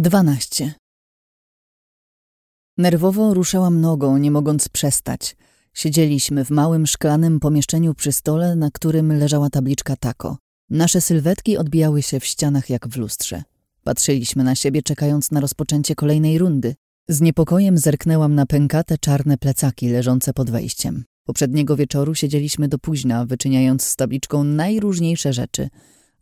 12. Nerwowo ruszałam nogą, nie mogąc przestać. Siedzieliśmy w małym szklanym pomieszczeniu przy stole, na którym leżała tabliczka tako. Nasze sylwetki odbijały się w ścianach jak w lustrze. Patrzyliśmy na siebie, czekając na rozpoczęcie kolejnej rundy. Z niepokojem zerknęłam na pękate czarne plecaki leżące pod wejściem. Poprzedniego wieczoru siedzieliśmy do późna, wyczyniając z tabliczką najróżniejsze rzeczy,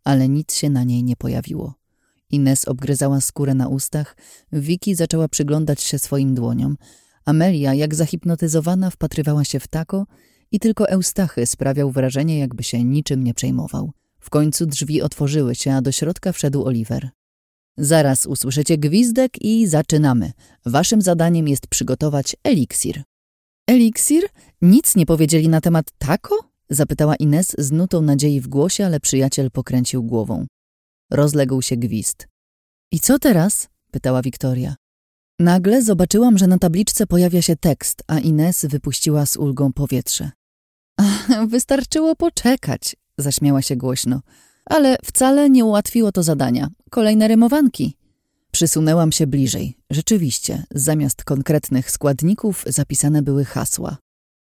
ale nic się na niej nie pojawiło. Ines obgryzała skórę na ustach, Vicky zaczęła przyglądać się swoim dłoniom. Amelia, jak zahipnotyzowana, wpatrywała się w tako i tylko Eustachy sprawiał wrażenie, jakby się niczym nie przejmował. W końcu drzwi otworzyły się, a do środka wszedł Oliver. Zaraz usłyszycie gwizdek i zaczynamy. Waszym zadaniem jest przygotować eliksir. Eliksir? Nic nie powiedzieli na temat tako? Zapytała Ines z nutą nadziei w głosie, ale przyjaciel pokręcił głową. Rozległ się gwizd. I co teraz? pytała Wiktoria. Nagle zobaczyłam, że na tabliczce pojawia się tekst, a Ines wypuściła z ulgą powietrze. Wystarczyło poczekać, zaśmiała się głośno. Ale wcale nie ułatwiło to zadania. Kolejne rymowanki. Przysunęłam się bliżej. Rzeczywiście, zamiast konkretnych składników zapisane były hasła.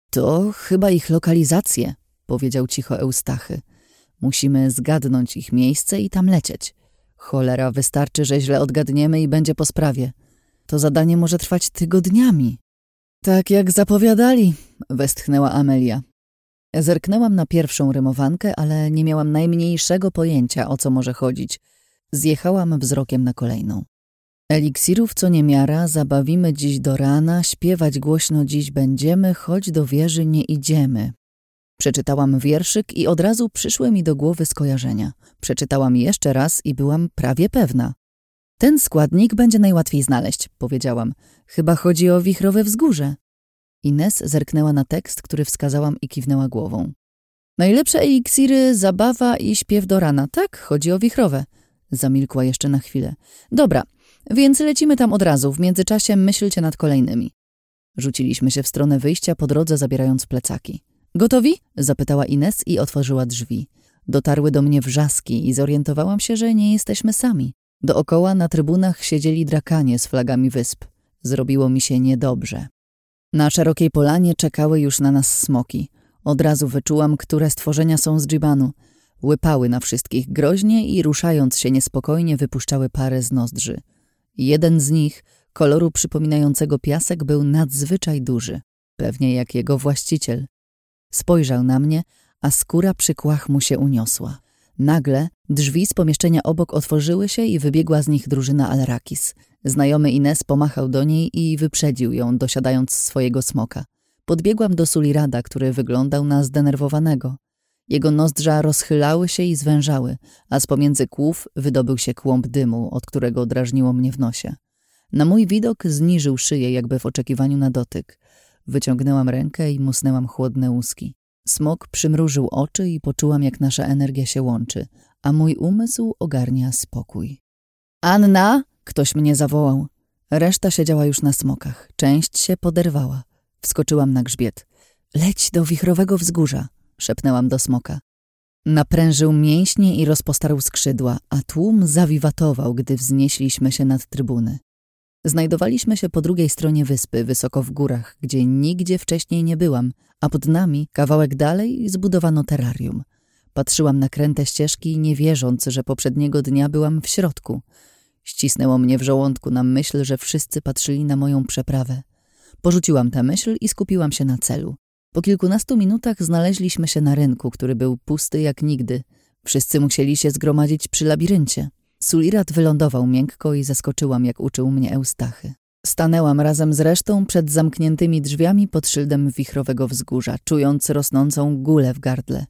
To chyba ich lokalizacje, powiedział cicho Eustachy. Musimy zgadnąć ich miejsce i tam lecieć. Cholera, wystarczy, że źle odgadniemy i będzie po sprawie. To zadanie może trwać tygodniami. Tak jak zapowiadali, westchnęła Amelia. Zerknęłam na pierwszą rymowankę, ale nie miałam najmniejszego pojęcia, o co może chodzić. Zjechałam wzrokiem na kolejną. Eliksirów co niemiara, zabawimy dziś do rana, śpiewać głośno dziś będziemy, choć do wieży nie idziemy. Przeczytałam wierszyk i od razu przyszły mi do głowy skojarzenia. Przeczytałam jeszcze raz i byłam prawie pewna. Ten składnik będzie najłatwiej znaleźć, powiedziałam. Chyba chodzi o wichrowe wzgórze. Ines zerknęła na tekst, który wskazałam i kiwnęła głową. Najlepsze eliksiry, zabawa i śpiew do rana. Tak, chodzi o wichrowe. Zamilkła jeszcze na chwilę. Dobra, więc lecimy tam od razu. W międzyczasie myślcie nad kolejnymi. Rzuciliśmy się w stronę wyjścia, po drodze zabierając plecaki. Gotowi? zapytała Ines i otworzyła drzwi. Dotarły do mnie wrzaski i zorientowałam się, że nie jesteśmy sami. Dookoła na trybunach siedzieli drakanie z flagami wysp. Zrobiło mi się niedobrze. Na szerokiej polanie czekały już na nas smoki. Od razu wyczułam, które stworzenia są z dżibanu. Łypały na wszystkich groźnie i ruszając się niespokojnie wypuszczały parę z nozdrzy. Jeden z nich, koloru przypominającego piasek, był nadzwyczaj duży. Pewnie jak jego właściciel. Spojrzał na mnie, a skóra przy kłach mu się uniosła. Nagle drzwi z pomieszczenia obok otworzyły się i wybiegła z nich drużyna Alrakis. Znajomy Ines pomachał do niej i wyprzedził ją, dosiadając swojego smoka. Podbiegłam do Sulirada, który wyglądał na zdenerwowanego. Jego nozdrza rozchylały się i zwężały, a z pomiędzy kłów wydobył się kłąb dymu, od którego drażniło mnie w nosie. Na mój widok zniżył szyję, jakby w oczekiwaniu na dotyk. Wyciągnęłam rękę i musnęłam chłodne łuski. Smok przymrużył oczy i poczułam, jak nasza energia się łączy, a mój umysł ogarnia spokój. Anna! Ktoś mnie zawołał. Reszta siedziała już na smokach. Część się poderwała. Wskoczyłam na grzbiet. Leć do wichrowego wzgórza, szepnęłam do smoka. Naprężył mięśnie i rozpostarł skrzydła, a tłum zawiwatował, gdy wznieśliśmy się nad trybuny. Znajdowaliśmy się po drugiej stronie wyspy, wysoko w górach, gdzie nigdzie wcześniej nie byłam, a pod nami, kawałek dalej, zbudowano terrarium. Patrzyłam na kręte ścieżki, nie wierząc, że poprzedniego dnia byłam w środku. Ścisnęło mnie w żołądku na myśl, że wszyscy patrzyli na moją przeprawę. Porzuciłam tę myśl i skupiłam się na celu. Po kilkunastu minutach znaleźliśmy się na rynku, który był pusty jak nigdy. Wszyscy musieli się zgromadzić przy labiryncie. Sulirat wylądował miękko i zaskoczyłam, jak uczył mnie Eustachy. Stanęłam razem z resztą przed zamkniętymi drzwiami pod szyldem wichrowego wzgórza, czując rosnącą gulę w gardle.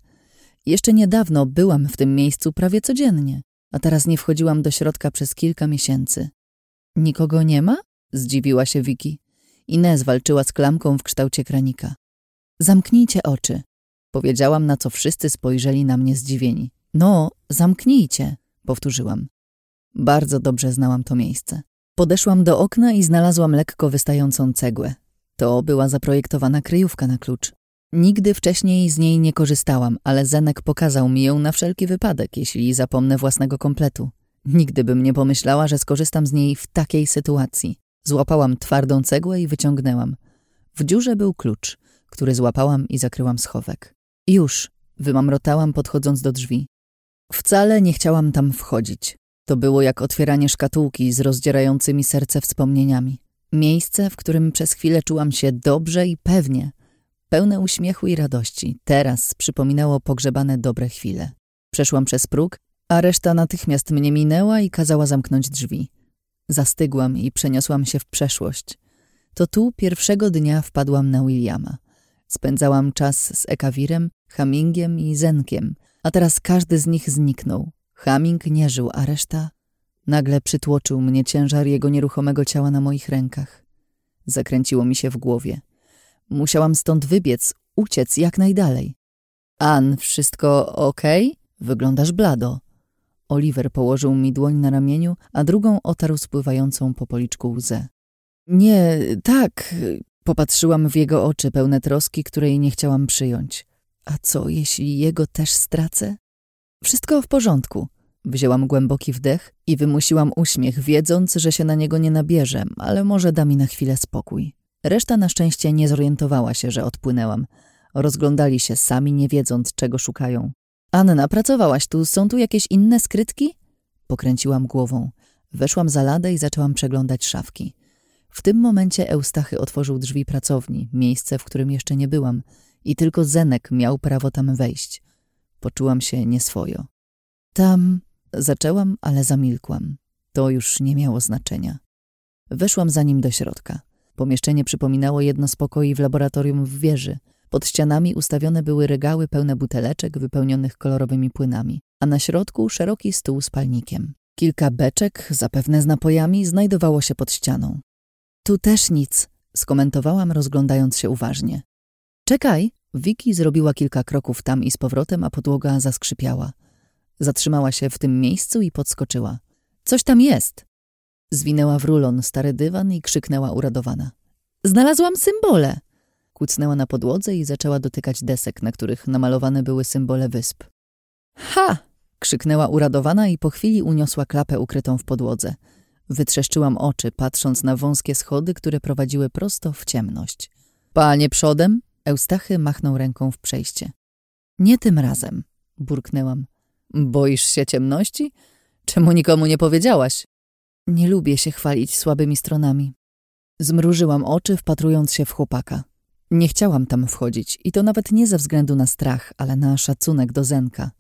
Jeszcze niedawno byłam w tym miejscu prawie codziennie, a teraz nie wchodziłam do środka przez kilka miesięcy. Nikogo nie ma? Zdziwiła się Wiki. Inez walczyła z klamką w kształcie kranika. Zamknijcie oczy, powiedziałam, na co wszyscy spojrzeli na mnie zdziwieni. No, zamknijcie, powtórzyłam. Bardzo dobrze znałam to miejsce. Podeszłam do okna i znalazłam lekko wystającą cegłę. To była zaprojektowana kryjówka na klucz. Nigdy wcześniej z niej nie korzystałam, ale Zenek pokazał mi ją na wszelki wypadek, jeśli zapomnę własnego kompletu. Nigdy bym nie pomyślała, że skorzystam z niej w takiej sytuacji. Złapałam twardą cegłę i wyciągnęłam. W dziurze był klucz, który złapałam i zakryłam schowek. Już, wymamrotałam podchodząc do drzwi. Wcale nie chciałam tam wchodzić. To było jak otwieranie szkatułki z rozdzierającymi serce wspomnieniami. Miejsce, w którym przez chwilę czułam się dobrze i pewnie, pełne uśmiechu i radości. Teraz przypominało pogrzebane dobre chwile. Przeszłam przez próg, a reszta natychmiast mnie minęła i kazała zamknąć drzwi. Zastygłam i przeniosłam się w przeszłość. To tu pierwszego dnia wpadłam na Williama. Spędzałam czas z Ekawirem, Hamingiem i Zenkiem, a teraz każdy z nich zniknął. Haming nie żył, a reszta... Nagle przytłoczył mnie ciężar jego nieruchomego ciała na moich rękach. Zakręciło mi się w głowie. Musiałam stąd wybiec, uciec jak najdalej. An, wszystko okej? Okay? Wyglądasz blado. Oliver położył mi dłoń na ramieniu, a drugą otarł spływającą po policzku łzę. Nie, tak. Popatrzyłam w jego oczy pełne troski, której nie chciałam przyjąć. A co, jeśli jego też stracę? Wszystko w porządku. Wzięłam głęboki wdech i wymusiłam uśmiech, wiedząc, że się na niego nie nabierze, ale może da mi na chwilę spokój. Reszta na szczęście nie zorientowała się, że odpłynęłam. Rozglądali się sami, nie wiedząc, czego szukają. Anna, pracowałaś tu, są tu jakieś inne skrytki? Pokręciłam głową. Weszłam za ladę i zaczęłam przeglądać szafki. W tym momencie Eustachy otworzył drzwi pracowni, miejsce, w którym jeszcze nie byłam, i tylko Zenek miał prawo tam wejść. Poczułam się nieswojo. Tam zaczęłam, ale zamilkłam. To już nie miało znaczenia. Weszłam za nim do środka. Pomieszczenie przypominało jedno z pokoi w laboratorium w wieży. Pod ścianami ustawione były regały pełne buteleczek wypełnionych kolorowymi płynami, a na środku szeroki stół z palnikiem. Kilka beczek, zapewne z napojami, znajdowało się pod ścianą. Tu też nic, skomentowałam, rozglądając się uważnie. Czekaj! Wiki zrobiła kilka kroków tam i z powrotem, a podłoga zaskrzypiała. Zatrzymała się w tym miejscu i podskoczyła. Coś tam jest! Zwinęła w rulon stary dywan i krzyknęła uradowana. Znalazłam symbole! Kucnęła na podłodze i zaczęła dotykać desek, na których namalowane były symbole wysp. Ha! krzyknęła uradowana i po chwili uniosła klapę ukrytą w podłodze. Wytrzeszczyłam oczy, patrząc na wąskie schody, które prowadziły prosto w ciemność. Panie przodem? Eustachy machnął ręką w przejście. Nie tym razem, burknęłam. Boisz się ciemności? Czemu nikomu nie powiedziałaś? Nie lubię się chwalić słabymi stronami. Zmrużyłam oczy, wpatrując się w chłopaka. Nie chciałam tam wchodzić i to nawet nie ze względu na strach, ale na szacunek do Zenka.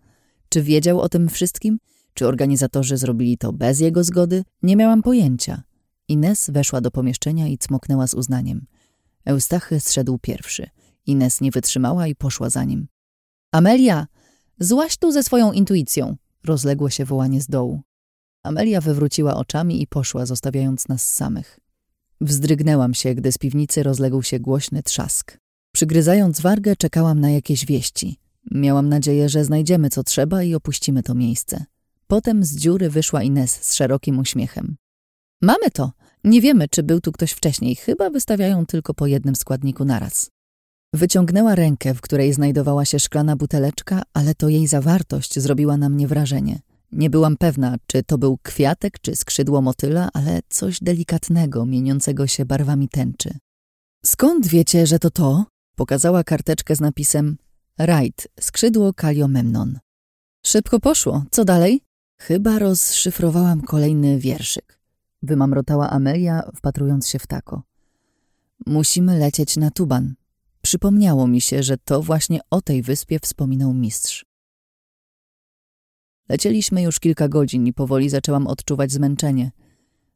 Czy wiedział o tym wszystkim? Czy organizatorzy zrobili to bez jego zgody? Nie miałam pojęcia. Ines weszła do pomieszczenia i cmoknęła z uznaniem. Eustachy zszedł pierwszy. Ines nie wytrzymała i poszła za nim. Amelia! Złaś tu ze swoją intuicją! Rozległo się wołanie z dołu. Amelia wywróciła oczami i poszła, zostawiając nas samych. Wzdrygnęłam się, gdy z piwnicy rozległ się głośny trzask. Przygryzając wargę, czekałam na jakieś wieści. Miałam nadzieję, że znajdziemy co trzeba i opuścimy to miejsce. Potem z dziury wyszła Ines z szerokim uśmiechem. Mamy to! Nie wiemy, czy był tu ktoś wcześniej. Chyba wystawiają tylko po jednym składniku naraz. Wyciągnęła rękę, w której znajdowała się szklana buteleczka, ale to jej zawartość zrobiła na mnie wrażenie. Nie byłam pewna, czy to był kwiatek, czy skrzydło motyla, ale coś delikatnego, mieniącego się barwami tęczy. Skąd wiecie, że to to? Pokazała karteczkę z napisem Right, skrzydło kaliomemnon. Szybko poszło. Co dalej? Chyba rozszyfrowałam kolejny wierszyk. Wymamrotała Amelia, wpatrując się w tako. Musimy lecieć na Tuban. Przypomniało mi się, że to właśnie o tej wyspie wspominał mistrz. Lecieliśmy już kilka godzin i powoli zaczęłam odczuwać zmęczenie.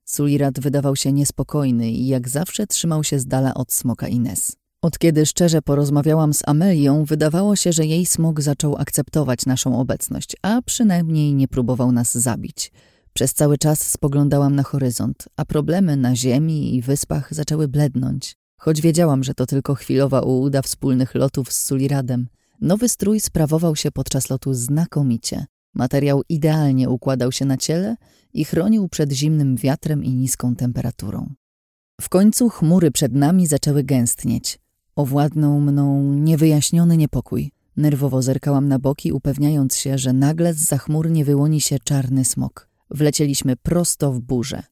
Sulirat wydawał się niespokojny i jak zawsze trzymał się z dala od smoka Ines. Od kiedy szczerze porozmawiałam z Amelią, wydawało się, że jej smok zaczął akceptować naszą obecność, a przynajmniej nie próbował nas zabić. Przez cały czas spoglądałam na horyzont, a problemy na ziemi i wyspach zaczęły blednąć. Choć wiedziałam, że to tylko chwilowa ułuda wspólnych lotów z Suliradem, nowy strój sprawował się podczas lotu znakomicie. Materiał idealnie układał się na ciele i chronił przed zimnym wiatrem i niską temperaturą. W końcu chmury przed nami zaczęły gęstnieć. Owładnął mną niewyjaśniony niepokój. Nerwowo zerkałam na boki, upewniając się, że nagle z za chmur nie wyłoni się czarny smok. Wlecieliśmy prosto w burzę.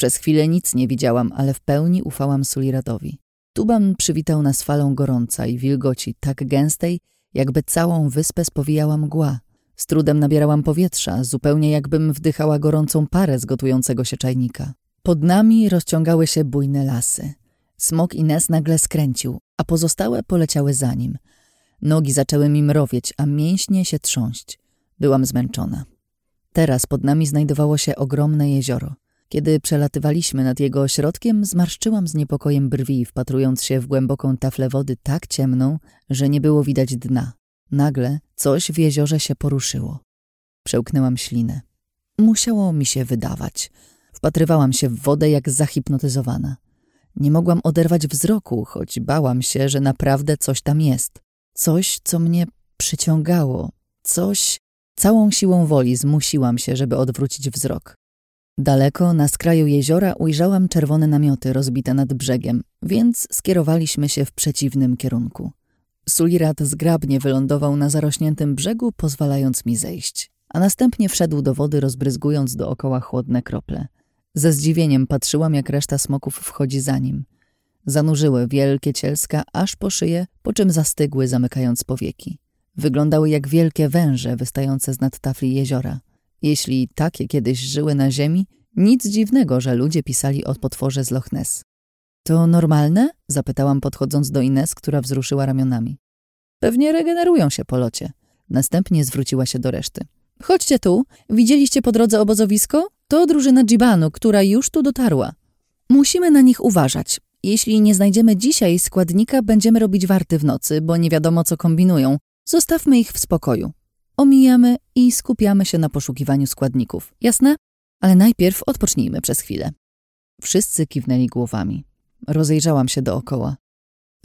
Przez chwilę nic nie widziałam, ale w pełni ufałam Suliradowi. Tuban przywitał nas falą gorąca i wilgoci tak gęstej, jakby całą wyspę spowijała mgła. Z trudem nabierałam powietrza, zupełnie jakbym wdychała gorącą parę z gotującego się czajnika. Pod nami rozciągały się bujne lasy. Smok Ines nagle skręcił, a pozostałe poleciały za nim. Nogi zaczęły mi mrowieć, a mięśnie się trząść. Byłam zmęczona. Teraz pod nami znajdowało się ogromne jezioro. Kiedy przelatywaliśmy nad jego ośrodkiem, zmarszczyłam z niepokojem brwi, wpatrując się w głęboką taflę wody tak ciemną, że nie było widać dna. Nagle coś w jeziorze się poruszyło. Przełknęłam ślinę. Musiało mi się wydawać. Wpatrywałam się w wodę jak zahipnotyzowana. Nie mogłam oderwać wzroku, choć bałam się, że naprawdę coś tam jest. Coś, co mnie przyciągało. Coś... Całą siłą woli zmusiłam się, żeby odwrócić wzrok. Daleko, na skraju jeziora, ujrzałam czerwone namioty rozbite nad brzegiem, więc skierowaliśmy się w przeciwnym kierunku. Sulirat zgrabnie wylądował na zarośniętym brzegu, pozwalając mi zejść, a następnie wszedł do wody, rozbryzgując dookoła chłodne krople. Ze zdziwieniem patrzyłam, jak reszta smoków wchodzi za nim. Zanurzyły wielkie cielska aż po szyję, po czym zastygły, zamykając powieki. Wyglądały jak wielkie węże wystające z nad tafli jeziora. Jeśli takie kiedyś żyły na ziemi, nic dziwnego, że ludzie pisali o potworze z Loch Ness. To normalne? Zapytałam podchodząc do Ines, która wzruszyła ramionami. Pewnie regenerują się po locie. Następnie zwróciła się do reszty. Chodźcie tu. Widzieliście po drodze obozowisko? To drużyna Dżibanu, która już tu dotarła. Musimy na nich uważać. Jeśli nie znajdziemy dzisiaj składnika, będziemy robić warty w nocy, bo nie wiadomo co kombinują. Zostawmy ich w spokoju. Omijamy i skupiamy się na poszukiwaniu składników. Jasne? Ale najpierw odpocznijmy przez chwilę. Wszyscy kiwnęli głowami. Rozejrzałam się dookoła.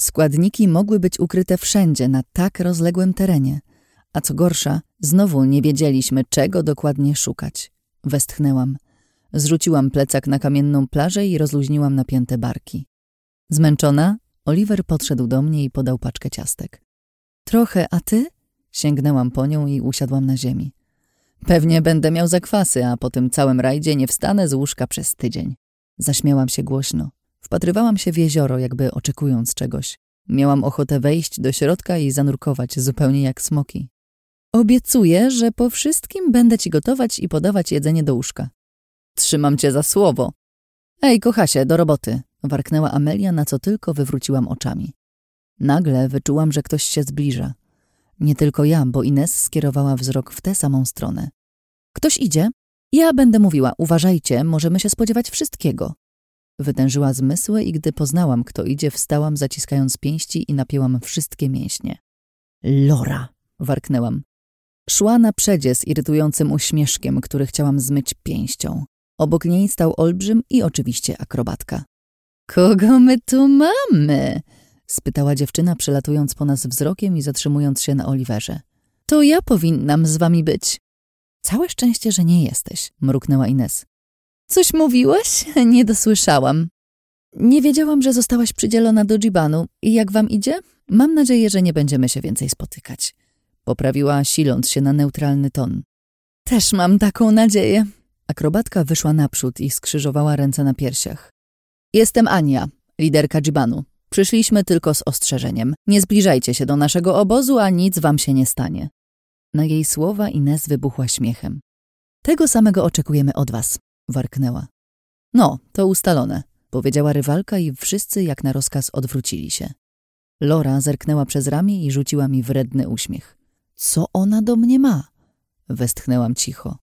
Składniki mogły być ukryte wszędzie na tak rozległym terenie. A co gorsza, znowu nie wiedzieliśmy, czego dokładnie szukać. Westchnęłam. Zrzuciłam plecak na kamienną plażę i rozluźniłam napięte barki. Zmęczona, Oliver podszedł do mnie i podał paczkę ciastek. Trochę, a ty? Sięgnęłam po nią i usiadłam na ziemi. Pewnie będę miał zakwasy, a po tym całym rajdzie nie wstanę z łóżka przez tydzień. Zaśmiałam się głośno. Wpatrywałam się w jezioro, jakby oczekując czegoś. Miałam ochotę wejść do środka i zanurkować, zupełnie jak smoki. Obiecuję, że po wszystkim będę ci gotować i podawać jedzenie do łóżka. Trzymam cię za słowo. Ej, kochasie, do roboty, warknęła Amelia, na co tylko wywróciłam oczami. Nagle wyczułam, że ktoś się zbliża. Nie tylko ja, bo Ines skierowała wzrok w tę samą stronę. Ktoś idzie? Ja będę mówiła, uważajcie, możemy się spodziewać wszystkiego. Wytężyła zmysły i gdy poznałam, kto idzie, wstałam, zaciskając pięści i napięłam wszystkie mięśnie. Lora! warknęłam. Szła na przedzie z irytującym uśmieszkiem, który chciałam zmyć pięścią. Obok niej stał olbrzym i oczywiście akrobatka. Kogo my tu mamy? Spytała dziewczyna, przelatując po nas wzrokiem i zatrzymując się na Oliverze. To ja powinnam z wami być. Całe szczęście, że nie jesteś, mruknęła Ines. Coś mówiłaś? Nie dosłyszałam. Nie wiedziałam, że zostałaś przydzielona do Dżibanu. I jak wam idzie? Mam nadzieję, że nie będziemy się więcej spotykać. Poprawiła, siląc się na neutralny ton. Też mam taką nadzieję. Akrobatka wyszła naprzód i skrzyżowała ręce na piersiach. Jestem Ania, liderka Dżibanu. Przyszliśmy tylko z ostrzeżeniem. Nie zbliżajcie się do naszego obozu, a nic wam się nie stanie. Na jej słowa Ines wybuchła śmiechem. Tego samego oczekujemy od was, warknęła. No, to ustalone, powiedziała rywalka i wszyscy jak na rozkaz odwrócili się. Lora zerknęła przez ramię i rzuciła mi wredny uśmiech. Co ona do mnie ma? Westchnęłam cicho.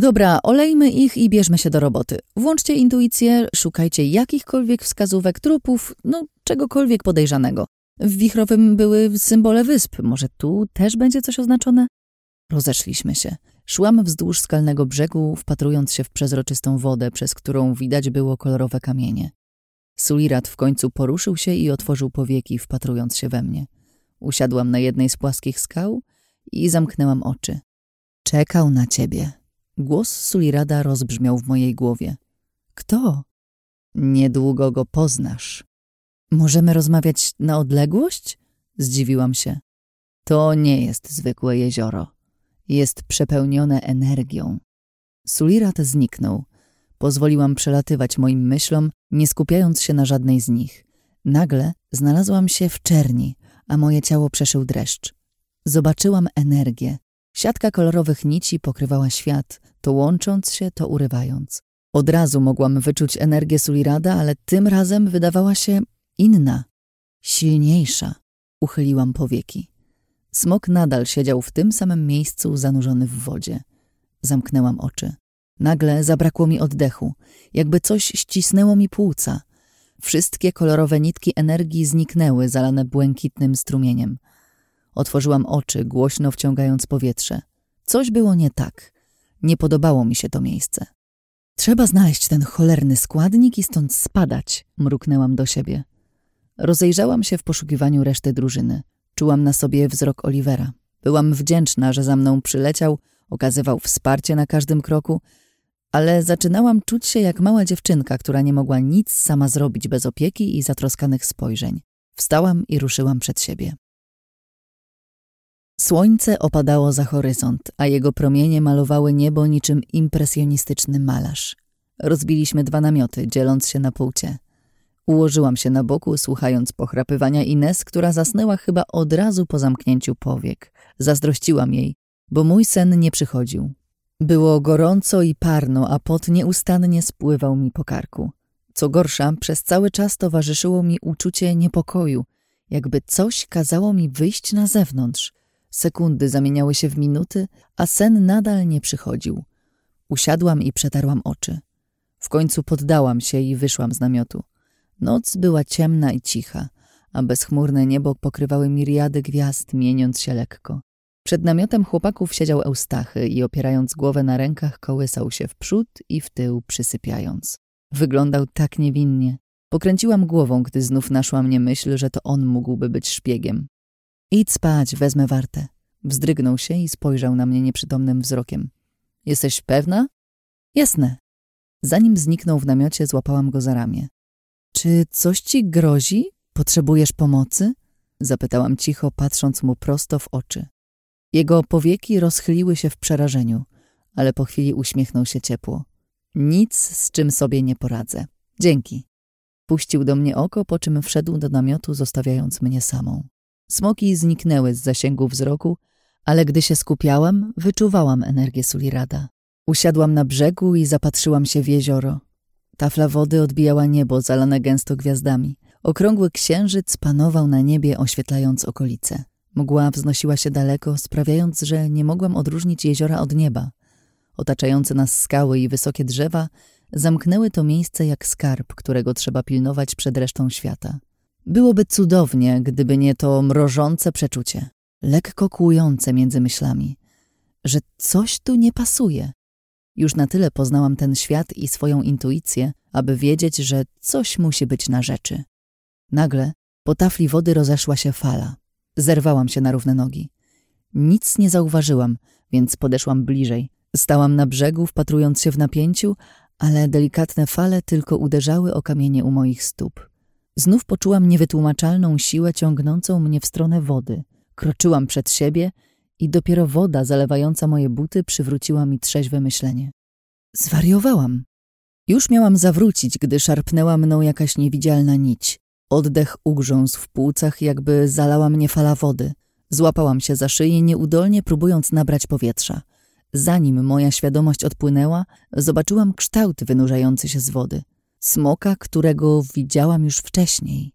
Dobra, olejmy ich i bierzmy się do roboty. Włączcie intuicję, szukajcie jakichkolwiek wskazówek trupów, no czegokolwiek podejrzanego. W wichrowym były symbole wysp. Może tu też będzie coś oznaczone? Rozeszliśmy się. Szłam wzdłuż skalnego brzegu, wpatrując się w przezroczystą wodę, przez którą widać było kolorowe kamienie. Sulirat w końcu poruszył się i otworzył powieki, wpatrując się we mnie. Usiadłam na jednej z płaskich skał i zamknęłam oczy. Czekał na ciebie. Głos Sulirada rozbrzmiał w mojej głowie. Kto? Niedługo go poznasz. Możemy rozmawiać na odległość? Zdziwiłam się. To nie jest zwykłe jezioro. Jest przepełnione energią. Sulirat zniknął. Pozwoliłam przelatywać moim myślom, nie skupiając się na żadnej z nich. Nagle znalazłam się w czerni, a moje ciało przeszył dreszcz. Zobaczyłam energię. Siatka kolorowych nici pokrywała świat, to łącząc się, to urywając. Od razu mogłam wyczuć energię Sulirada, ale tym razem wydawała się inna, silniejsza. Uchyliłam powieki. Smok nadal siedział w tym samym miejscu, zanurzony w wodzie. Zamknęłam oczy. Nagle zabrakło mi oddechu, jakby coś ścisnęło mi płuca. Wszystkie kolorowe nitki energii zniknęły, zalane błękitnym strumieniem. Otworzyłam oczy, głośno wciągając powietrze. Coś było nie tak. Nie podobało mi się to miejsce. Trzeba znaleźć ten cholerny składnik i stąd spadać, mruknęłam do siebie. Rozejrzałam się w poszukiwaniu reszty drużyny. Czułam na sobie wzrok Olivera. Byłam wdzięczna, że za mną przyleciał, okazywał wsparcie na każdym kroku, ale zaczynałam czuć się jak mała dziewczynka, która nie mogła nic sama zrobić bez opieki i zatroskanych spojrzeń. Wstałam i ruszyłam przed siebie. Słońce opadało za horyzont, a jego promienie malowały niebo niczym impresjonistyczny malarz. Rozbiliśmy dwa namioty, dzieląc się na półcie. Ułożyłam się na boku, słuchając pochrapywania Ines, która zasnęła chyba od razu po zamknięciu powiek. Zazdrościłam jej, bo mój sen nie przychodził. Było gorąco i parno, a pot nieustannie spływał mi po karku. Co gorsza, przez cały czas towarzyszyło mi uczucie niepokoju, jakby coś kazało mi wyjść na zewnątrz. Sekundy zamieniały się w minuty, a sen nadal nie przychodził. Usiadłam i przetarłam oczy. W końcu poddałam się i wyszłam z namiotu. Noc była ciemna i cicha, a bezchmurne niebo pokrywały miriady gwiazd, mieniąc się lekko. Przed namiotem chłopaków siedział Eustachy i opierając głowę na rękach kołysał się w przód i w tył, przysypiając. Wyglądał tak niewinnie. Pokręciłam głową, gdy znów naszła mnie myśl, że to on mógłby być szpiegiem. Idź spać, wezmę wartę. Wzdrygnął się i spojrzał na mnie nieprzytomnym wzrokiem. Jesteś pewna? Jasne. Zanim zniknął w namiocie, złapałam go za ramię. Czy coś ci grozi? Potrzebujesz pomocy? Zapytałam cicho, patrząc mu prosto w oczy. Jego powieki rozchyliły się w przerażeniu, ale po chwili uśmiechnął się ciepło. Nic, z czym sobie nie poradzę. Dzięki. Puścił do mnie oko, po czym wszedł do namiotu, zostawiając mnie samą. Smoki zniknęły z zasięgu wzroku, ale gdy się skupiałam, wyczuwałam energię Sulirada. Usiadłam na brzegu i zapatrzyłam się w jezioro. Tafla wody odbijała niebo zalane gęsto gwiazdami. Okrągły księżyc panował na niebie, oświetlając okolice. Mgła wznosiła się daleko, sprawiając, że nie mogłam odróżnić jeziora od nieba. Otaczające nas skały i wysokie drzewa zamknęły to miejsce jak skarb, którego trzeba pilnować przed resztą świata. Byłoby cudownie, gdyby nie to mrożące przeczucie, lekko kłujące między myślami, że coś tu nie pasuje. Już na tyle poznałam ten świat i swoją intuicję, aby wiedzieć, że coś musi być na rzeczy. Nagle po tafli wody rozeszła się fala. Zerwałam się na równe nogi. Nic nie zauważyłam, więc podeszłam bliżej. Stałam na brzegu, wpatrując się w napięciu, ale delikatne fale tylko uderzały o kamienie u moich stóp. Znów poczułam niewytłumaczalną siłę ciągnącą mnie w stronę wody. Kroczyłam przed siebie i dopiero woda zalewająca moje buty przywróciła mi trzeźwe myślenie. Zwariowałam. Już miałam zawrócić, gdy szarpnęła mną jakaś niewidzialna nić. Oddech ugrzązł w płucach, jakby zalała mnie fala wody. Złapałam się za szyję, nieudolnie próbując nabrać powietrza. Zanim moja świadomość odpłynęła, zobaczyłam kształt wynurzający się z wody. Smoka, którego widziałam już wcześniej.